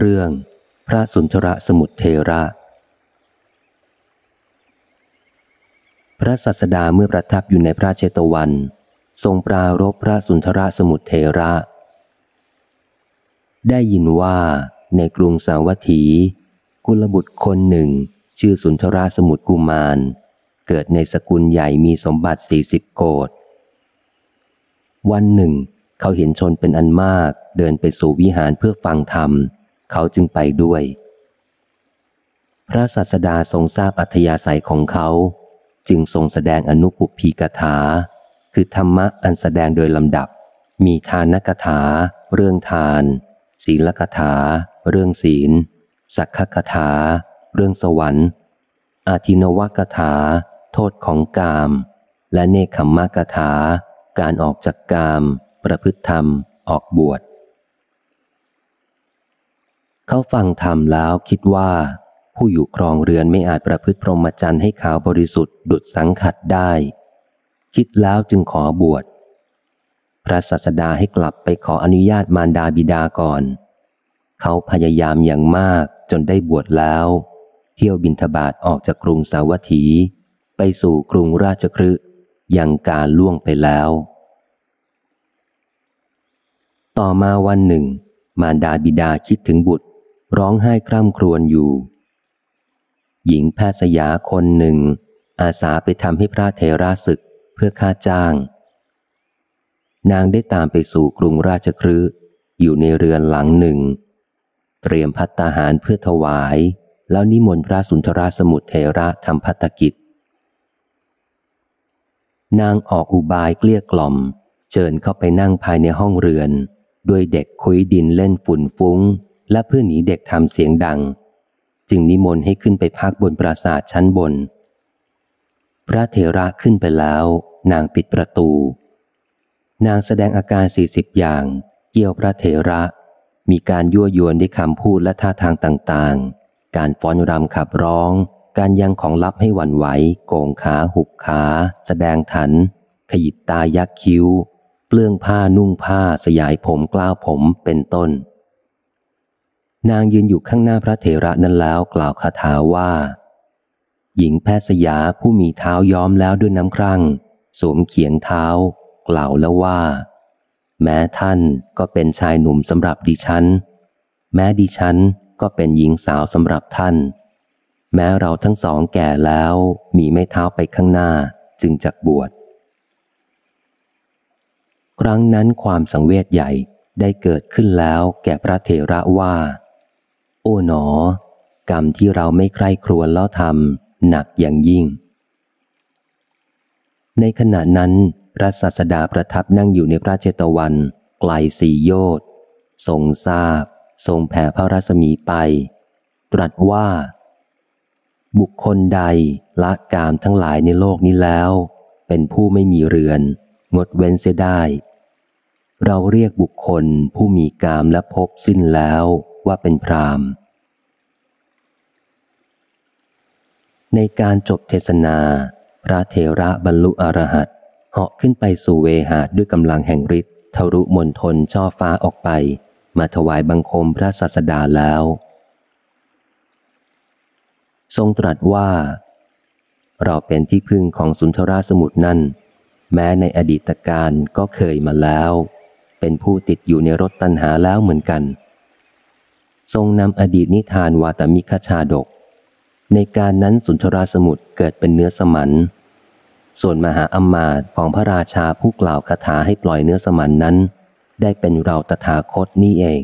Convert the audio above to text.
เรื่องพระสุนทรสมุทเทระ พระสัสดาเมื่อประทับอยู่ในพระเชตวัน ทรงปรารบพระสุนทรสมุทเทระ ได้ยินว่าในกรุงสาวัตถี กุลบุตรคนหนึ่ง ชื่อสุนทรสมุทกุมาร เกิดในสกุลใหญ่มีสมบัติสี่สิบโกดวันหนึ่ง เขาเห็นชนเป็นอันมากเดินไปสู่วิหารเพื่อฟังธรรม เขาจึงไปด้วย พระศาสดาทรงทราบอัธยาศัยของเขา จึงทรงแสดงอนุปุพีกถา คือธรรมะอันแสดงโดยลำดับ มีทานกถา เรื่องทาน ศีลกถา เรื่องศีล สักขกถา เรื่องสวรรค์อาทินวกถา โทษของกาม และเนคขมมกถา การออกจากกาม ประพฤติธรรม ออกบวช เขาฟังธรรมแล้วคิดว่า ผู้อยู่ครองเรือนไม่อาจประพฤติพรหมจรรย์ให้ขาวบริสุทธิ์ดุดสังขัดได้ คิดแล้วจึงขอบวชพระศาสดาให้กลับไปขออนุญาตมารดาบิดาก่อน เขาพยายามอย่างมากจนได้บวชแล้ว เที่ยวบินทบาทออกจากกรุงสาวัตถี ไปสู่กรุงราชคฤห์ยังการล่วงไปแล้ว ต่อมาวันหนึ่ง มารดาบิดาคิดถึงบุตร ร้องไห้คร่ำครวญอยู่ หญิงแพทย์สยาคนหนึ่ง อาสาไปทำให้พระเทราศึกเพื่อค่าจ้าง นางได้ตามไปสู่กรุงราชคฤห์อยู่ในเรือนหลังหนึ่ง เตรียมพัตตาหารเพื่อถวาย แล้วนิมนต์พระสุนทรสมุทรเทระทำพัตกิจ นางออกอุบายเกลี้ยกล่อมเชิญเข้าไปนั่งภายในห้องเรือน ด้วยเด็กคุยดินเล่นฝุ่นฟุ้ง และเพื่อหนีเด็กทำเสียงดัง จึงนิมนต์ให้ขึ้นไปพักบนปราสาทชั้นบน พระเทระขึ้นไปแล้ว นางปิดประตู นางแสดงอาการสี่สิบอย่าง เกี่ยวพระเถระ มีการยั่วยวนด้วยคำพูดและท่าทางต่างๆ การฟ้อนรำขับร้อง การยังของลับให้หวั่นไหว โกงขาหุบขา แสดงถัน ขยิบตายักคิ้ว เปลื้องผ้านุ่งผ้าสยายผมกล้าวผมเป็นต้น นางยืนอยู่ข้างหน้าพระเถระนั้นแล้วกล่าวคาถาว่า หญิงแพทย์สยาผู้มีเท้าย้อมแล้วด้วยน้ำครั่ง สวมเขียงเท้า กล่าวแล้วว่า แม้ท่านก็เป็นชายหนุ่มสำหรับดิฉัน แม้ดิฉันก็เป็นหญิงสาวสำหรับท่าน แม้เราทั้งสองแก่แล้วมีไม่เท้าไปข้างหน้าจึงจักบวชครั้งนั้นความสังเวชใหญ่ได้เกิดขึ้นแล้วแก่พระเถระว่า โอ๋หนอ กรรมที่เราไม่ใคร่ครวญล้วทำหนักอย่างยิ่ง ในขณะนั้น พระศาสดาประทับนั่งอยู่ในพระเจตวัน ไกลสี่โยชน์ทรงทราบ ทรงแผ่พระรัศมีไป ตรัสว่า บุคคลใดละกามทั้งหลายในโลกนี้แล้ว เป็นผู้ไม่มีเรือน งดเว้นเสียได้เราเรียกบุคคลผู้มีกามและพบสิ้นแล้ว ว่าเป็นพรามในการจบเทศนา พระเทระบรรลุอรหัตเหาะขึ้นไปสู่เวหาด้วยกำลังแห่งฤทธิ์ทรุมนทนช่อฟ้าออกไป มาถวายบังคมพระศาสดาแล้ว ทรงตรัสว่า เราเป็นที่พึ่งของสุนทราสมุทรนั่น แม้ในอดีตการก็เคยมาแล้ว เป็นผู้ติดอยู่ในรถตันหาแล้วเหมือนกัน ทรงนำอดีตนิทานวาตมิคชาดก ในการนั้นสุนทราสมุทรเกิดเป็นเนื้อสมัน ส่วนมหาอมาตของพระราชาผู้กล่าวคาถาให้ปล่อยเนื้อสมันนั้น ได้เป็นเราตถาคตนี่เอง